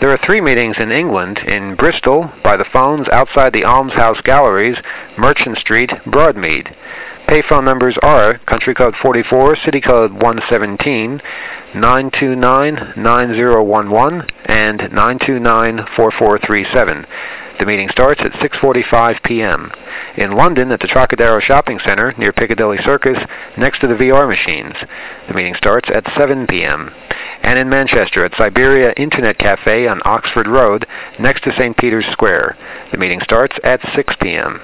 There are three meetings in England, in Bristol, by the phones outside the Almshouse Galleries, Merchant Street, Broadmead. Payphone numbers are country code 44, city code 117, 929-9011, and 929-4437. The meeting starts at 6.45 p.m. In London, at the Trocadero Shopping Center near Piccadilly Circus, next to the VR machines. The meeting starts at 7 p.m. And in Manchester, at Cyberia Internet Cafe on Oxford Road, next to St. Peter's Square. The meeting starts at 6 p.m.